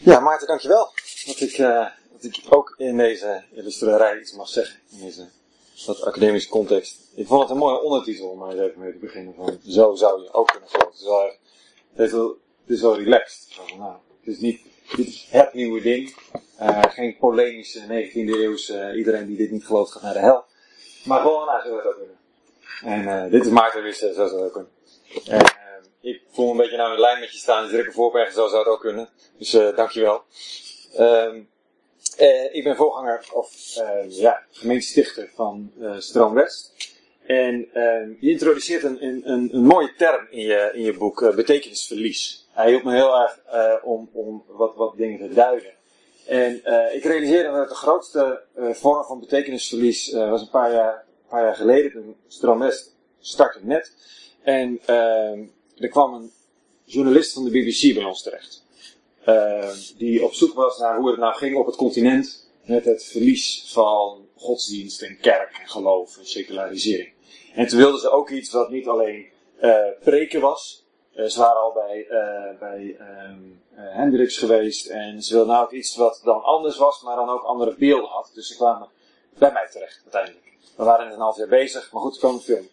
Ja, Maarten, dankjewel. Dat ik, uh, dat ik ook in deze illustrerij iets mag zeggen. In deze wat academische context. Ik vond het een mooie ondertitel om maar even mee te beginnen. Van, zo zou je ook kunnen geloven. Het is wel, het is wel, relaxed. Van, nou, het is niet dit is het nieuwe ding. Uh, geen polemische 19e eeuwse, uh, iedereen die dit niet gelooft gaat naar de hel. Maar gewoon, nou, zo zou het ook kunnen. En dit is Maarten Wisse, zo zou het ook kunnen. En, ik voel een beetje nou in lijn met je staan, dus drukke voorbergen, zo zou het ook kunnen. Dus uh, dankjewel. Um, ik ben voorganger, of uh, ja, gemeentestichter van Stroom West. En je introduceert een, een, een, mooie term in je, in je boek, betekenisverlies. Hij hielp me heel erg om, om wat, wat dingen te duiden. En ik realiseerde me dat de grootste vorm van betekenisverlies was een paar jaar, een paar jaar geleden. Toen Stroom West startte net. En ehm, er kwam een journalist van de BBC bij ons terecht. Uh, die op zoek was naar hoe het nou ging op het continent met het verlies van godsdienst en kerk en geloof en secularisering. En toen wilden ze ook iets wat niet alleen uh, preken was. Uh, ze waren al bij, bij Hendricks geweest en ze wilden nou ook iets wat dan anders was, maar dan ook andere beelden had. Dus ze kwamen bij mij terecht uiteindelijk. We waren een half jaar bezig, maar goed, we kwamen film.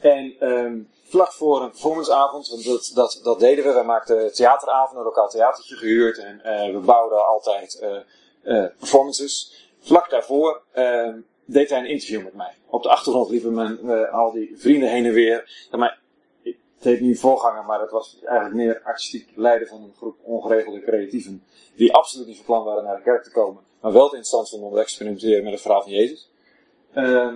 En um, vlak voor een performanceavond, want dat, dat, dat deden we. Wij maakten theateravond, een lokaal theatertje gehuurd en uh, we bouwden altijd uh, uh, performances. Vlak daarvoor ehm, deed hij een interview met mij. Op de achtergrond liepen mijn, al die vrienden heen en weer. Maar, het heet nu voorganger, maar het was eigenlijk meer artistiek leider van een groep ongeregelde creatieven. Die absoluut niet van plan waren naar de kerk te komen. Maar wel het interessant vonden om te experimenteren met het verhaal van Jezus. Uh,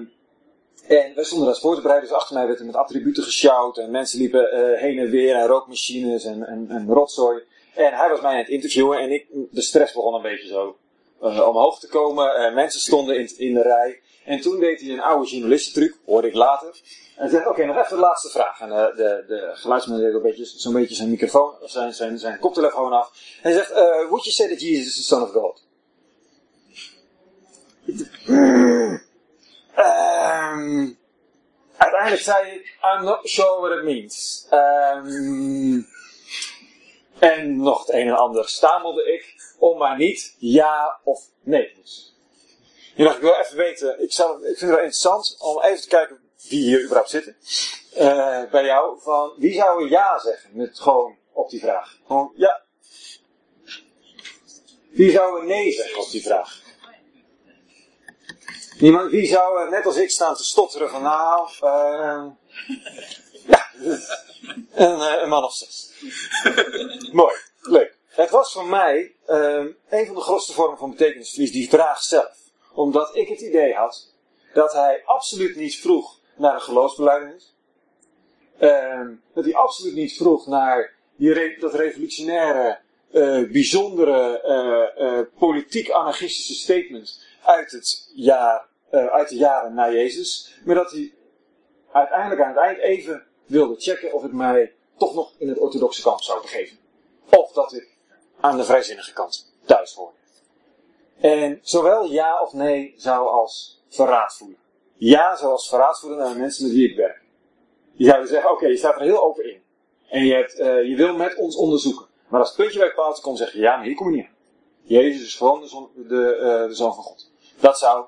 en wij stonden daar bereiden, dus achter mij werd er met attributen gesjouwd en mensen liepen uh, heen en weer en rookmachines en, en, rotzooi. En hij was mij aan het interviewen en ik, de stress begon een beetje zo uh, omhoog te komen. Uh, mensen stonden in, in de rij. En toen deed hij een oude journalistentruc, hoorde ik later. En zei, oké, nog even de laatste vraag. En uh, de, de geluidsman deed een beetje, zo'n beetje zijn microfoon, of zijn, zijn, zijn koptelefoon af. En hij zegt, would you say that Jesus is the son of God? Um, uiteindelijk zei ik, I'm not sure what it means. Um, en nog het een en ander stamelde ik, om maar niet ja of nee Je dacht, ik wil even weten, ik, vind het wel interessant om even te kijken wie hier überhaupt zitten. Uh, bij jou, van wie zou ja zeggen met gewoon op die vraag? Gewoon ja. Wie zou nee zeggen op die vraag? Niemand, wie zou net als ik staan te stotteren van nou, uh, ja, een, een, man of zes. Mooi, leuk. Het was voor mij uh, een van de grootste vormen van betekenisverlies, die vraag zelf. Omdat ik het idee had dat hij absoluut niet vroeg naar een geloofsbelijdenis. Uh, dat hij absoluut niet vroeg naar die dat revolutionaire, uh, bijzondere, uh, politiek-anarchistische statement uit het jaar uh, uit de jaren na Jezus. Maar dat hij uiteindelijk aan het eind even wilde checken of ik mij toch nog in het orthodoxe kamp zou begeven. Of dat ik aan de vrijzinnige kant thuis hoorde. En zowel ja of nee zou als verraad voelen. Ja zou als verraad voelen naar de mensen met wie ik werk. Die zouden zeggen, oké, je staat er heel open in. En je, hebt, uh, je wil met ons onderzoeken. Maar als het puntje bij het komt, zeg je, ja, maar hier kom je niet aan. Jezus is gewoon de, zon, de, de Zoon van God. Dat zou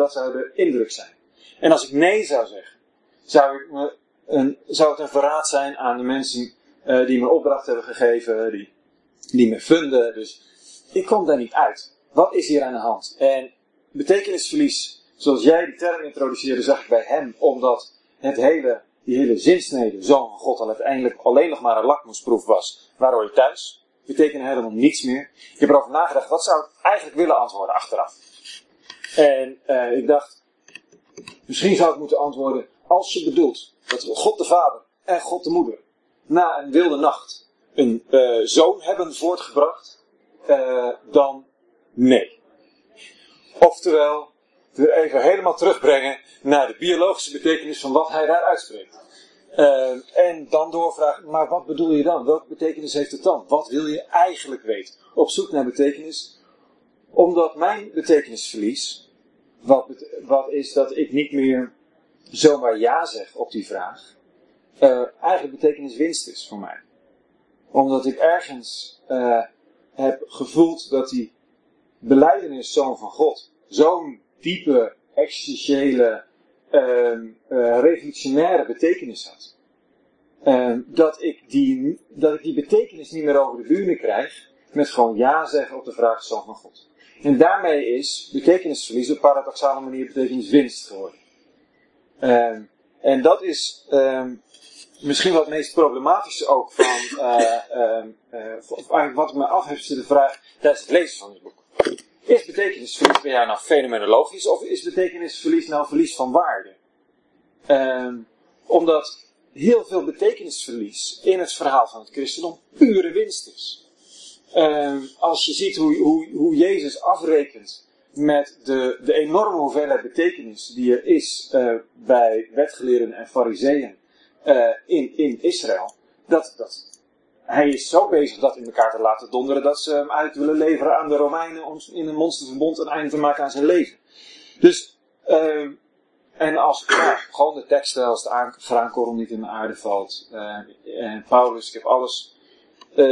dat zou de indruk zijn. En als ik nee zou zeggen, zou, ik me een, zou het een verraad zijn aan de mensen uh, die me opdracht hebben gegeven, die, die me funden. Dus ik kom daar niet uit. Wat is hier aan de hand? En betekenisverlies, zoals jij die term introduceerde, zag ik bij hem, omdat het hele, die hele zinsnede, zoon van God, al uiteindelijk alleen nog maar een lakmoesproef was. Waar hoor je thuis? Betekent helemaal niets meer. Ik heb erover nagedacht, wat zou ik eigenlijk willen antwoorden achteraf? En uh, ik dacht, misschien zou ik moeten antwoorden, als je bedoelt dat God de Vader en God de Moeder na een wilde nacht een uh, zoon hebben voortgebracht, uh, dan nee. Oftewel, weer even helemaal terugbrengen naar de biologische betekenis van wat hij daar uitspreekt. En dan doorvragen, maar wat bedoel je dan? Welke betekenis heeft het dan? Wat wil je eigenlijk weten? Op zoek naar betekenis omdat mijn betekenisverlies, wat, wat is dat ik niet meer zomaar ja zeg op die vraag, uh, eigenlijk betekeniswinst is voor mij. Omdat ik ergens uh, heb gevoeld dat die beleidenis zoon van God zo'n diepe, existentiële, uh, revolutionaire betekenis had. Uh, dat, ik die, dat ik die betekenis niet meer over de bühne krijg met gewoon ja zeggen op de vraag zoon van God. En daarmee is betekenisverlies op paradoxale manier betekeniswinst geworden. Uh, en dat is um, misschien wat het meest problematische ook van, uh, uh, of eigenlijk wat ik me af heb zitten vragen tijdens het lezen van dit boek. Is betekenisverlies bij jou nou fenomenologisch of is betekenisverlies nou verlies van waarde? Um, omdat heel veel betekenisverlies in het verhaal van het christendom pure winst is. Um, als je ziet hoe, hoe, hoe Jezus afrekent met de, de enorme hoeveelheid betekenis die er is uh, bij wetgeleerden en fariseeën uh, in, in Israël, dat, dat hij is zo bezig dat in elkaar te laten donderen dat ze hem uit willen leveren aan de Romeinen om in een monsterverbond een einde te maken aan zijn leven. Dus, uh, en als gewoon de teksten, als de graankorrel niet in de aarde valt, uh, en Paulus, ik heb alles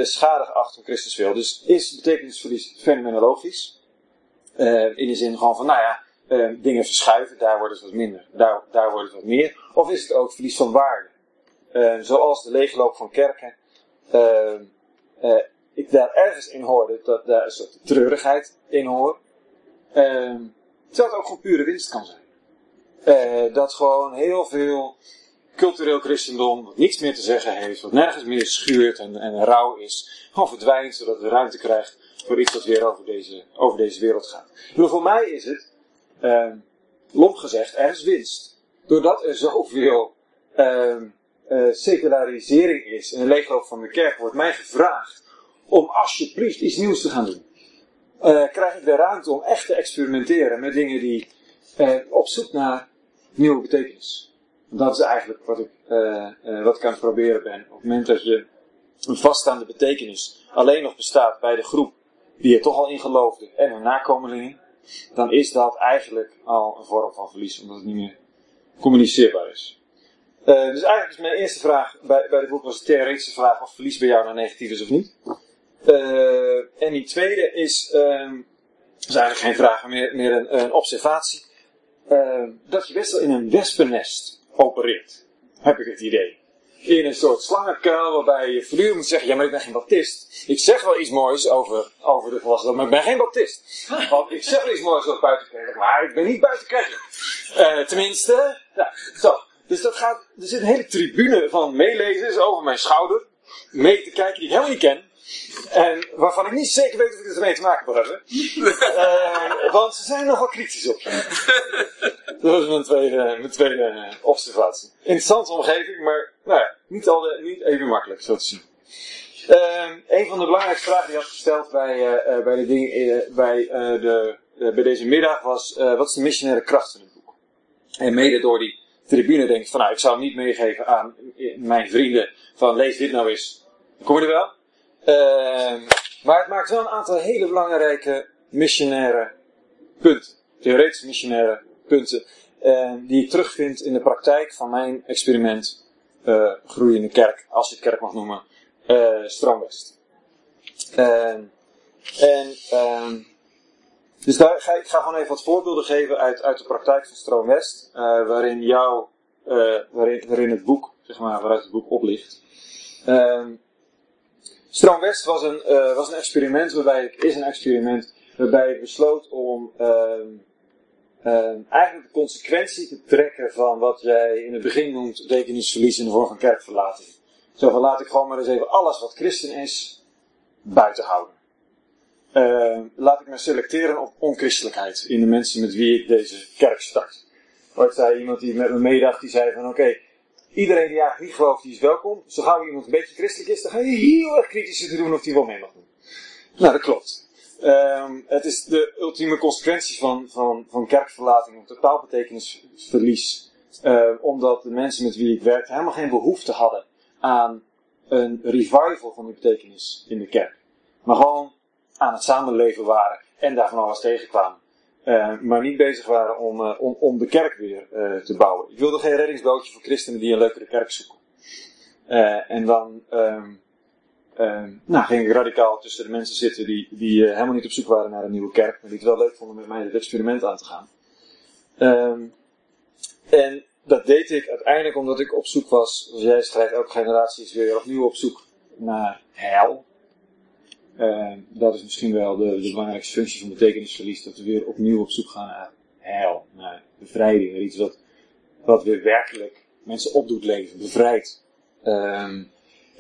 schade geacht om Christus wil. Dus is betekenisverlies fenomenologisch? Uh, in de zin van, nou ja, uh, dingen verschuiven, daar wordt het wat minder, daar, daar wordt het wat meer. Of is het ook verlies van waarde? zoals de leegloop van kerken, ik daar ergens in hoorde dat daar een soort treurigheid in hoor. Terwijl het ook gewoon pure winst kan zijn. Dat gewoon heel veel cultureel christendom, wat niets meer te zeggen heeft, wat nergens meer schuurt en, en rauw is, gewoon verdwijnt, zodat we ruimte krijgt voor iets wat weer over deze, over deze wereld gaat. Maar voor mij is het, uh, lomp gezegd, ergens winst. Doordat er zoveel uh, uh, secularisering is en de leegloop van de kerk, wordt mij gevraagd om alsjeblieft iets nieuws te gaan doen. Uh, krijg ik de ruimte om echt te experimenteren met dingen die uh, op zoek naar nieuwe betekenis. Dat is eigenlijk wat ik, wat ik aan het proberen ben. Op het moment dat je een vaststaande betekenis alleen nog bestaat bij de groep die er toch al in geloofde en hun nakomelingen, dan is dat eigenlijk al een vorm van verlies, omdat het niet meer communiceerbaar is. Uh, dus eigenlijk is mijn eerste vraag bij, bij boek was de theoretische vraag of verlies bij jou nou negatief is of niet. En die tweede is, uh, is eigenlijk geen vraag, maar meer, meer een, een observatie. Ehm, dat je best wel in een wespennest opereert, heb ik het idee. In een soort slangenkuil waarbij je voortdurend moet zeggen, ja maar ik ben geen baptist. Ik zeg wel iets moois over, over de volwassenen, maar ik ben geen baptist. Want ik zeg wel iets moois over buitenkerk, maar ik ben niet buitenkerk. Uh, tenminste, ja, zo. Dus dat gaat, er zit een hele tribune van meelezers over mijn schouder. Mee te kijken die ik helemaal niet ken. En waarvan ik niet zeker weet of ik het ermee te maken moet hebben. uh, want ze zijn nogal kritisch op. Dat is mijn tweede, mijn tweede observatie. Interessante omgeving, maar nou ja, niet, al de, niet even makkelijk zo te zien. Uh, een van de belangrijkste vragen die had gesteld bij, uh, bij, de ding, bij, de, bij deze middag was: wat is de missionaire kracht van het boek? En mede door die tribune denkt van nou, ik zou niet meegeven aan mijn vrienden van lees dit nou eens. Kom je er wel? Uh, maar het maakt wel een aantal hele belangrijke missionaire punten. Theoretische missionaire punten. Uh, die ik terugvind in de praktijk van mijn experiment uh, Groeiende Kerk, als je het kerk mag noemen, uh, Stroomwest. Ehm, en ehm, dus daar ga, ik ga gewoon even wat voorbeelden geven uit, uit de praktijk van Stroom West, uh, waarin jou, waarin, waarin het boek, zeg maar, waaruit het boek oplicht. Stroom West was een, uh, was een experiment waarbij ik, is een experiment waarbij ik besloot om ehm, ehm, eigenlijk de consequentie te trekken van wat jij in het begin noemt rekeningsverlies in de vorm van kerkverlating. Zo van laat ik gewoon maar eens even alles wat christen is buiten houden. Uh, laat ik me selecteren op onchristelijkheid in de mensen met wie ik deze kerk start. Ooit zei iemand die met me meedacht, die zei van oké, iedereen die eigenlijk niet gelooft, die is welkom. Zo gauw iemand een beetje christelijk is, dan ga je heel erg kritisch te doen of die wel mee mag doen. Nou, dat klopt. Um, het is de ultieme consequentie van, van, van kerkverlating, of totaalbetekenisverlies. Uh, omdat de mensen met wie ik werkte helemaal geen behoefte hadden aan een revival van die betekenis in de kerk. Maar gewoon aan het samenleven waren en daar van alles tegenkwamen. Uh, maar niet bezig waren om, uh, om, om de kerk weer uh, te bouwen. Ik wilde geen reddingsbootje voor christenen die een leukere kerk zoeken. en dan, um, ehm, nou, ging ik radicaal tussen de mensen zitten die, die helemaal niet op zoek waren naar een nieuwe kerk, maar die het wel leuk vonden met mij het experiment aan te gaan. Ehm, en dat deed ik uiteindelijk omdat ik op zoek was, zoals jij schrijft, elke generatie is weer opnieuw op zoek naar heil. Ehm, dat is misschien wel de, de belangrijkste functie van betekenisverlies, dat we weer opnieuw op zoek gaan naar heil, naar bevrijding, naar iets wat, wat weer werkelijk mensen opdoet leven, bevrijdt. Um,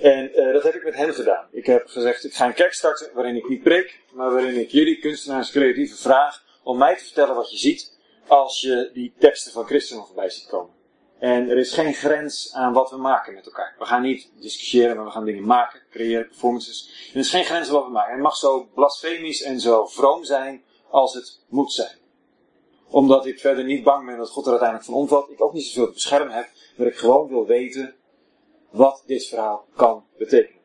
en uh, dat heb ik met hem gedaan. Ik heb gezegd, ik ga een kerk starten waarin ik niet preek, maar waarin ik jullie kunstenaars creatieve vraag om mij te vertellen wat je ziet als je die teksten van Christen voorbij ziet komen. En er is geen grens aan wat we maken met elkaar. We gaan niet discussiëren, maar we gaan dingen maken, creëren, performances. En er is geen grens aan wat we maken. Het mag zo blasfemisch en zo vroom zijn als het moet zijn. Omdat ik verder niet bang ben dat God er uiteindelijk van omvalt. Ik ook niet zoveel te beschermen heb, maar ik gewoon wil weten wat dit verhaal kan betekenen.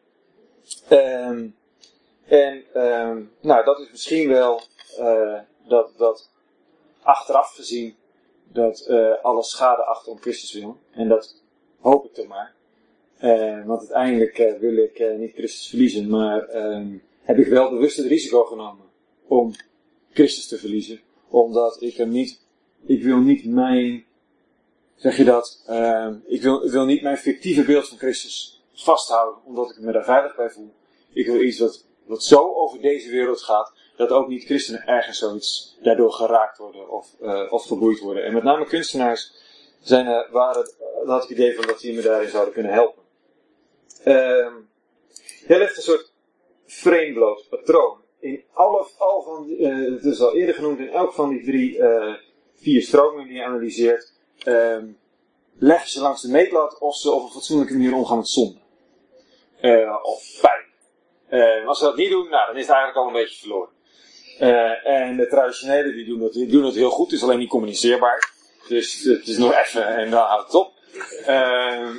Um, en um, nou, dat is misschien wel uh, dat, dat achteraf gezien dat uh, alle schade achter om Christus wil. En dat hoop ik toch maar. Uh, want uiteindelijk uh, wil ik niet Christus verliezen, maar um, heb ik wel bewust het risico genomen om Christus te verliezen. Omdat ik hem niet, ik wil niet mijn zeg je dat, uh, ik, wil, wil niet mijn fictieve beeld van Christus vasthouden, omdat ik me daar veilig bij voel. Ik wil iets wat, wat zo over deze wereld gaat, dat ook niet christenen ergens zoiets daardoor geraakt worden of, uh, of geboeid worden. En met name kunstenaars zijn waren, dat had ik het idee van dat die me daarin zouden kunnen helpen. Uh, jij legt een soort bloot, patroon. In alle, al van, uh, het is al eerder genoemd, in elk van die drie, vier stromingen die je analyseert, um, leggen ze langs de meetlat of ze op een fatsoenlijke manier omgaan met zonde. Of pijn. Uh, als ze dat niet doen, nou, dan is het eigenlijk al een beetje verloren. Uh, en de traditionele die doen, dat, die doen het heel goed, is alleen niet communiceerbaar. Dus het is nog even en dan houdt het op.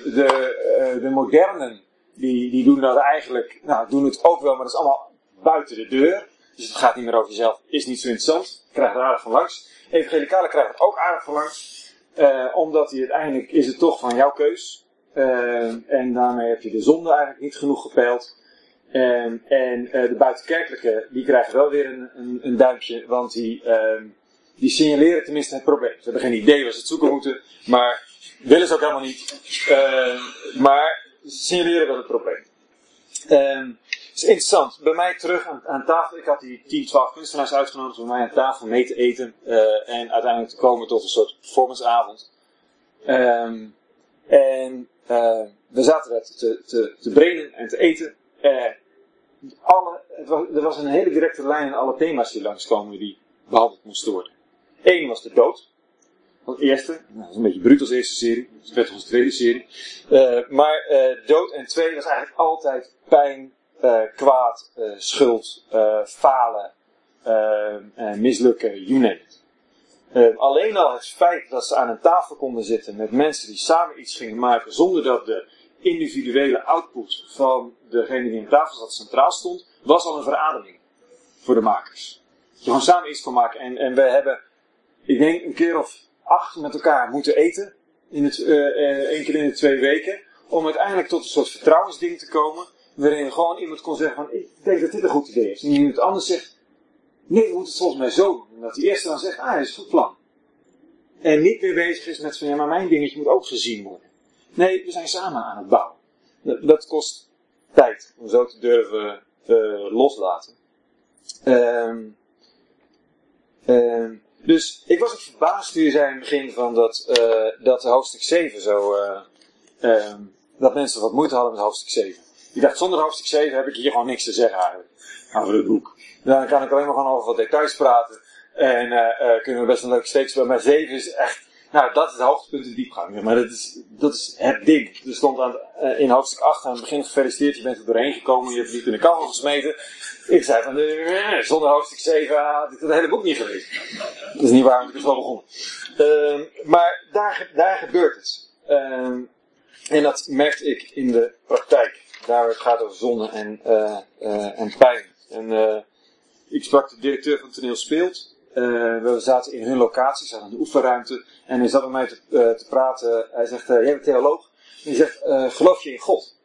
de, de modernen, die, die doen dat eigenlijk, nou, doen het ook wel, maar dat is allemaal buiten de deur. Dus het gaat niet meer over jezelf, is niet zo interessant. Krijgt er aardig van langs. Evangelicalen krijgen het ook aardig van langs. Uh, omdat hij uiteindelijk is het toch van jouw keus. Uh, en daarmee heb je de zonde eigenlijk niet genoeg gepeild. Uh, en de buitenkerkelijke, die krijgen wel weer een, een, een duimpje, want die, ehm, die signaleren tenminste het probleem. Ze hebben geen idee waar ze het zoeken moeten, maar willen ze ook helemaal niet. Ehm, maar ze signaleren wel het probleem. Het is interessant. Bij mij terug aan, aan, tafel. Ik had die 10, 12 kunstenaars uitgenodigd om mij aan tafel mee te eten. Uh, en uiteindelijk te komen tot een soort performanceavond. En uh, we zaten daar te, te, te en te eten. Alle, er was een hele directe lijn in alle thema's die langskomen die behandeld moesten worden. Eén was de dood. Als eerste. Nou, dat is een beetje bruut als eerste serie. Dat werd als tweede serie. maar dood en twee was eigenlijk altijd pijn, uh, kwaad, uh, schuld, uh, falen, mislukken, you name it. alleen al het feit dat ze aan een tafel konden zitten met mensen die samen iets gingen maken zonder dat de individuele output van degene die aan tafel zat centraal stond, was al een verademing voor de makers. Je gewoon samen iets kon maken. En, en we hebben, ik denk, een keer of acht met elkaar moeten eten. In het, één keer in de twee weken. Om uiteindelijk tot een soort vertrouwensding te komen waarin gewoon iemand kon zeggen van, ik denk dat dit een goed idee is. En iemand anders zegt, nee, we moeten het volgens mij zo doen. En dat die eerste dan zegt, ah, dat is een goed plan. En niet meer bezig is met van, ja, maar mijn dingetje moet ook gezien worden. Nee, we zijn samen aan het bouwen. Dat, kost tijd om zo te durven uh, loslaten. Um, um, dus ik was ook verbaasd toen je zei in het begin van dat, uh, dat hoofdstuk 7 zo, uh, um, dat mensen wat moeite hadden met hoofdstuk 7. Ik dacht, zonder hoofdstuk 7 heb ik hier gewoon niks te zeggen eigenlijk. Over het boek. Dan kan ik alleen maar gewoon over wat details praten. En uh, kunnen we best een leuke steeks bij. Maar 7 is echt, nou dat is het hoogtepunt in diepgang. Maar dat is, dat is het ding. Er stond aan, uh, in hoofdstuk 8 aan het begin gefeliciteerd. Je bent er doorheen gekomen. Je hebt niet in de kachel gesmeten. Ik zei van, zonder hoofdstuk 7 had ik het hele boek niet gelezen. Dat is niet waar, ik is wel begonnen. Ehm, maar daar, daar gebeurt het. Ehm, en dat merkte ik in de praktijk daar het gaat over zonde en, uh, uh, en pijn. En uh, ik sprak de directeur van toneel Speelt. We zaten in hun locatie, zaten in de oefenruimte. En hij zat met mij te, te praten. Hij zegt, jij bent theoloog. En hij zegt, geloof je in God?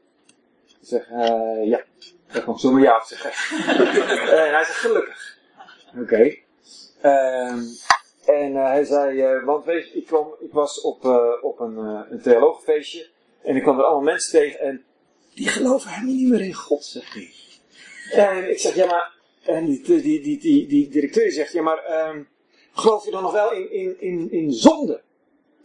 Ik zeg, ja. Ik zomaar ja op zeggen. en hij zegt gelukkig. Oké. Ehm, en uh, hij zei, uh, want weet je, ik, kwam, ik was op, uh, op een, een theologenfeestje en ik kwam er allemaal mensen tegen en die geloven helemaal niet meer in God, zegt hij. En ik zeg, ja maar, en die, die, die, die, directeur zegt, ja maar, um, geloof je dan nog wel in, in, in, in zonde?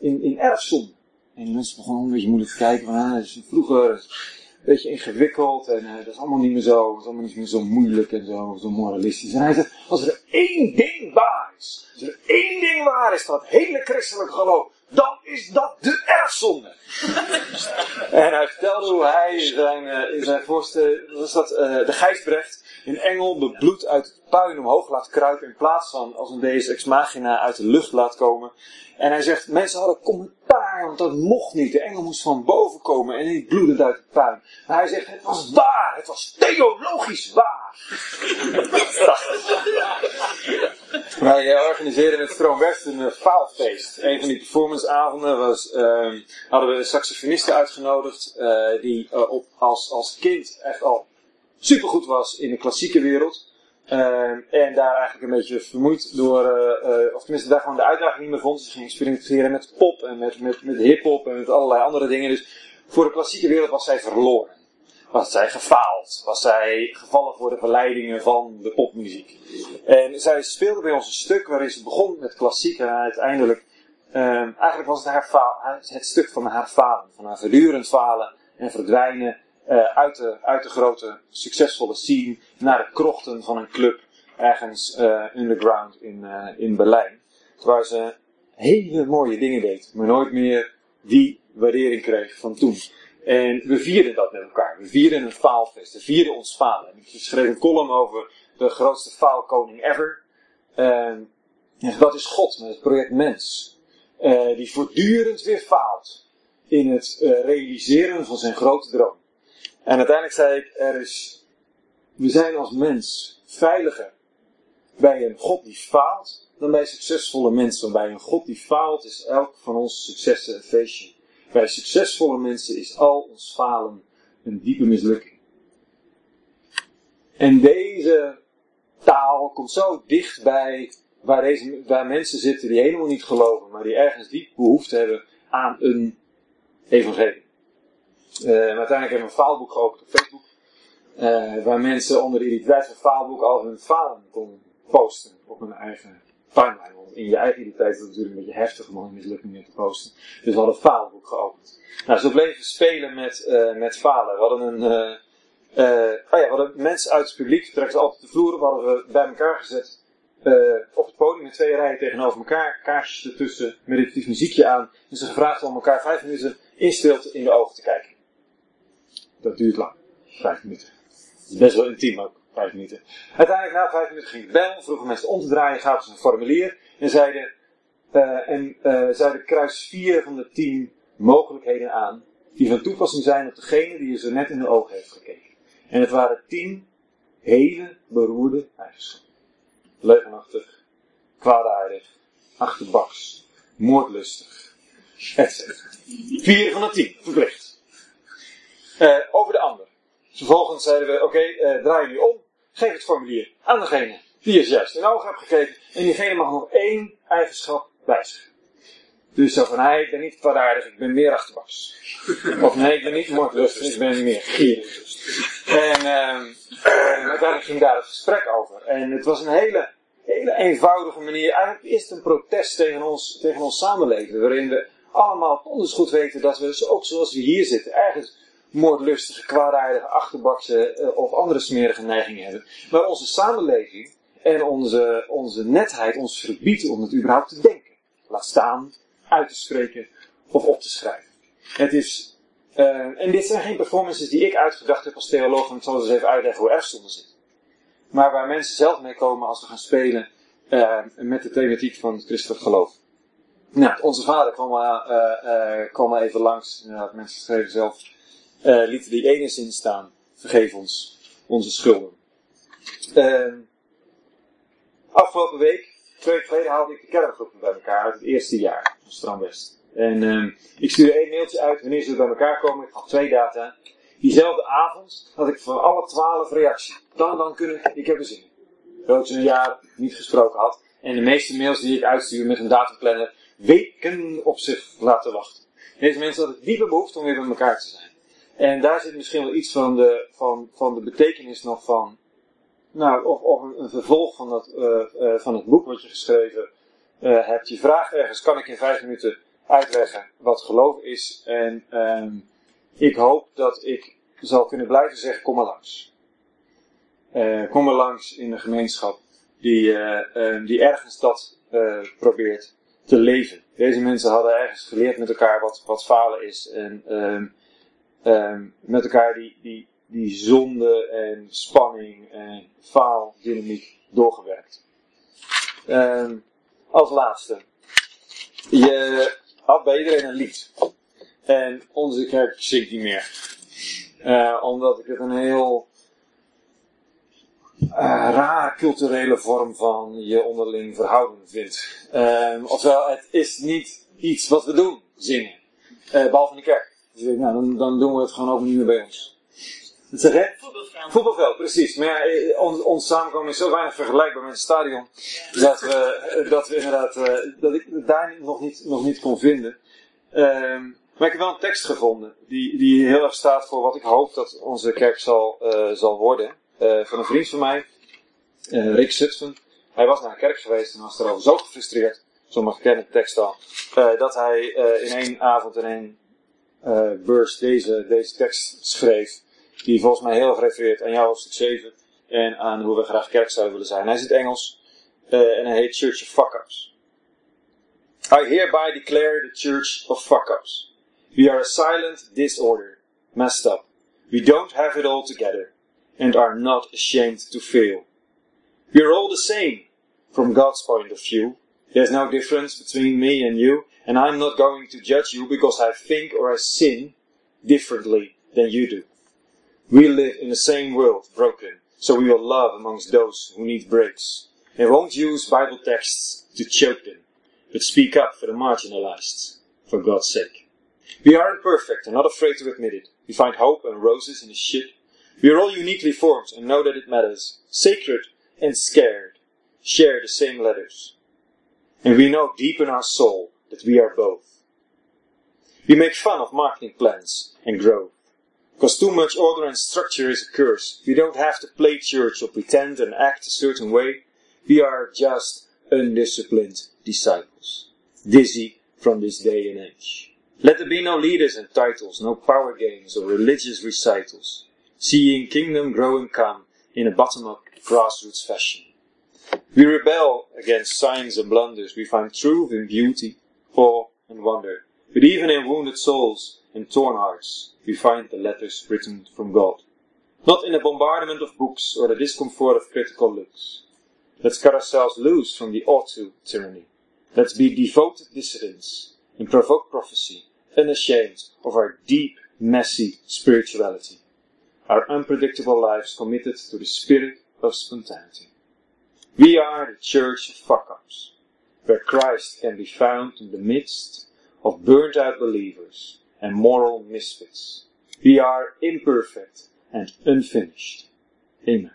In, in erfzonde? En die mensen begonnen een beetje moeilijk te kijken, van, ah, is vroeger een beetje ingewikkeld en uh, dat is allemaal niet meer zo, dat is allemaal niet meer zo moeilijk en zo, zo moralistisch. En hij zegt, als er één ding waar is, als er één ding waar is het hele christelijke geloof, dan is dat de erfzonde. en hij vertelde hoe hij in zijn, uh, in zijn voorste, was dat, uh, de Gijsbrecht, een engel bebloed uit het puin omhoog laat kruipen in plaats van als een deze ex machina uit de lucht laat komen. En hij zegt, mensen hadden commentaar, want dat mocht niet. De engel moest van boven komen en niet bloedend uit het puin. Maar hij zegt, het was waar, het was theologisch waar. Wij uh, organiseerden het Stroom West een uh, faalfeest. Een van die performanceavonden was, uh, hadden we saxofonisten uitgenodigd, uh, die op, als, als kind echt al supergoed was in de klassieke wereld. Uh, en daar eigenlijk een beetje vermoeid door, of tenminste daar gewoon de uitdaging niet meer vond. Ze ging experimenteren met pop en met, met, met hip-hop en met allerlei andere dingen. Dus voor de klassieke wereld was zij verloren. Was zij gefaald? Was zij gevallen voor de verleidingen van de popmuziek? En zij speelde bij ons een stuk waarin ze begon met klassiek en uiteindelijk, uh, eigenlijk was het haar het stuk van haar falen. Van haar voortdurend falen en verdwijnen uh, uit, de, uit de grote succesvolle scene naar de krochten van een club ergens underground in, uh, in Berlijn. Waar ze hele mooie dingen deed, maar nooit meer die waardering kreeg van toen. En we vierden dat met elkaar. We vierden een faalfest. We vierden ons falen. En ik schreef een column over de grootste faalkoning ever. En dat is God met het project Mens. Uh, die voortdurend weer faalt in het uh, realiseren van zijn grote droom. En uiteindelijk zei ik, er is, we zijn als mens veiliger bij een God die faalt dan bij succesvolle mensen. Want bij een God die faalt is elk van onze successen een feestje. Bij succesvolle mensen is al ons falen een diepe mislukking. En deze taal komt zo dicht bij waar, deze, waar mensen zitten die helemaal niet geloven, maar die ergens diep behoefte hebben aan een evangelie. Uh, uiteindelijk hebben we een faalboek geopend op Facebook. Uh, waar mensen onder de identiteit van faalboek al hun falen konden posten op hun eigen timeline. Want in je eigen identiteit is het natuurlijk een beetje heftig om een mislukking te posten. Dus we hadden faalboek geopend. Nou, ze bleven spelen met, uh, met falen. We hadden een, oh ja, we hadden mensen uit het publiek, ze altijd de vloer, we hadden we bij elkaar gezet. op het podium met twee rijen tegenover elkaar, kaarsjes ertussen, een muziekje aan. En ze gevraagd om elkaar vijf minuten in stilte in de ogen te kijken. Dat duurt lang. Vijf minuten. Best wel intiem ook, minuten. Uiteindelijk na vijf minuten ging het bel, vroegen mensen om te draaien, gaven ze een formulier en zeiden, uh, en uh, zeiden kruis vier van de tien mogelijkheden aan die van toepassing zijn op degene die je zo net in de ogen heeft gekeken. En het waren tien hele beroerde eigenschappen. Leugenachtig, kwaadaardig, achterbaks, moordlustig, etc. Vier van de tien, verplicht. Uh, over de ander. Vervolgens zeiden we, oké, okay, uh, draai jullie om. Geef het formulier aan degene die het juist in ogen hebt gekeken. En diegene mag nog één eigenschap wijzigen. Dus zo van, nee, ik ben niet kwaadaardig, ik ben meer achterbaks. of nee, ik ben niet moordlustig, ik ben meer gierig. En uh, uiteindelijk ging daar het gesprek over. En het was een hele, hele eenvoudige manier. Eigenlijk is het een protest tegen ons, tegen ons samenleven. Waarin we allemaal ons goed weten dat we, ook zoals we hier zitten, ergens moordlustige, kwaadaardige, achterbakse uh, of andere smerige neigingen hebben. Maar onze samenleving en onze, onze netheid ons verbiedt om het überhaupt te denken. Laat staan, uit te spreken of op te schrijven. Het is, uh, en dit zijn geen performances die ik uitgedacht heb als theoloog, en ik zal eens even uitleggen hoe erfzonde zit. Maar waar mensen zelf mee komen als we gaan spelen uh, met de thematiek van het christelijk geloof. Nou, onze vader kwam, kwam even langs. Mensen schreven zelf uh, lieten die ene zin staan. Vergeef ons onze schulden. Uh, afgelopen week, twee weken geleden, haalde ik de kerngroepen bij elkaar uit het eerste jaar van Strandwest. En uh, ik stuurde één mailtje uit wanneer ze bij elkaar komen. Ik gaf twee data. diezelfde avond had ik van alle twaalf reactie. Dan, dan kunnen, ik heb er zin in. Terwijl ze een jaar niet gesproken had. En de meeste mails die ik uitstuur met een datumplanner weken op zich laten wachten. Deze mensen hadden diepe behoefte om weer bij elkaar te zijn. En daar zit misschien wel iets van de, van, van de betekenis nog van, nou, of, of een, vervolg van, dat, uh, uh, van het boek wat je geschreven uh, hebt. Je vraagt ergens, kan ik in vijf minuten uitleggen wat geloof is? En um, ik hoop dat ik zal kunnen blijven zeggen, kom maar langs. kom maar langs in een gemeenschap die, die ergens dat probeert te leven. Deze mensen hadden ergens geleerd met elkaar wat, wat falen is. En um, um, met elkaar die, die, die zonde en spanning en faaldynamiek doorgewerkt. Um, als laatste. Je had bij iedereen een lied. En onze kerk zingt niet meer. Uh, omdat ik het een heel uh, raar culturele vorm van je onderling verhouden vindt. Uh, ofwel, het is niet iets wat we doen, zingen. Uh, behalve in de kerk. Dus nou, dan, dan doen we het gewoon ook niet meer bij ons. Wat zeg je? Voetbalveld. Voetbalveld, precies. Maar ja, eh, ons, ons samenkomen is zo weinig vergelijkbaar met een stadion. Dat we, dat we inderdaad, dat ik het daar nog niet, nog niet kon vinden. Ehm, maar ik heb wel een tekst gevonden die, die heel erg staat voor wat ik hoop dat onze kerk zal, zal worden uh, van een vriend van mij, uh, Rick Zutphen. Hij was naar een kerk geweest en was erover zo gefrustreerd, sommigen kennen de tekst al, uh, dat hij in één avond in één beurs deze, deze tekst schreef. Die volgens mij heel erg refereert aan jouw hoofdstuk 7 en aan hoe we graag kerk zouden willen zijn. Hij zit Engels en hij heet Church of Fuck-Ups. I hereby declare the Church of Fuck-Ups. We are a silent disorder, messed up. We don't have it all together and are not ashamed to fail. We are all the same from God's point of view. There's no difference between me and you, and I'm not going to judge you because I think or I sin differently than you do. We live in the same world, broken, so we will love amongst those who need breaks, and won't use Bible texts to choke them, but speak up for the marginalized, for God's sake. We are imperfect and not afraid to admit it. We find hope and roses in the shit we are all uniquely formed and know that it matters. Sacred and scared share the same letters. And we know deep in our soul that we are both. We make fun of marketing plans and growth. Because too much order and structure is a curse. We don't have to play church or pretend and act a certain way. We are just undisciplined disciples. Dizzy from this day and age. Let there be no leaders and titles, no power games or religious recitals seeing kingdom grow and come in a bottom-up grassroots fashion. We rebel against signs and blunders. We find truth in beauty, awe and wonder. But even in wounded souls and torn hearts, we find the letters written from God. Not in the bombardment of books or the discomfort of critical looks. Let's cut ourselves loose from the ought to tyranny. Let's be devoted dissidents and provoke prophecy, unashamed of our deep, messy spirituality our unpredictable lives committed to the spirit of spontaneity. We are the church of fuck-ups, where Christ can be found in the midst of burnt out believers and moral misfits. We are imperfect and unfinished. Amen.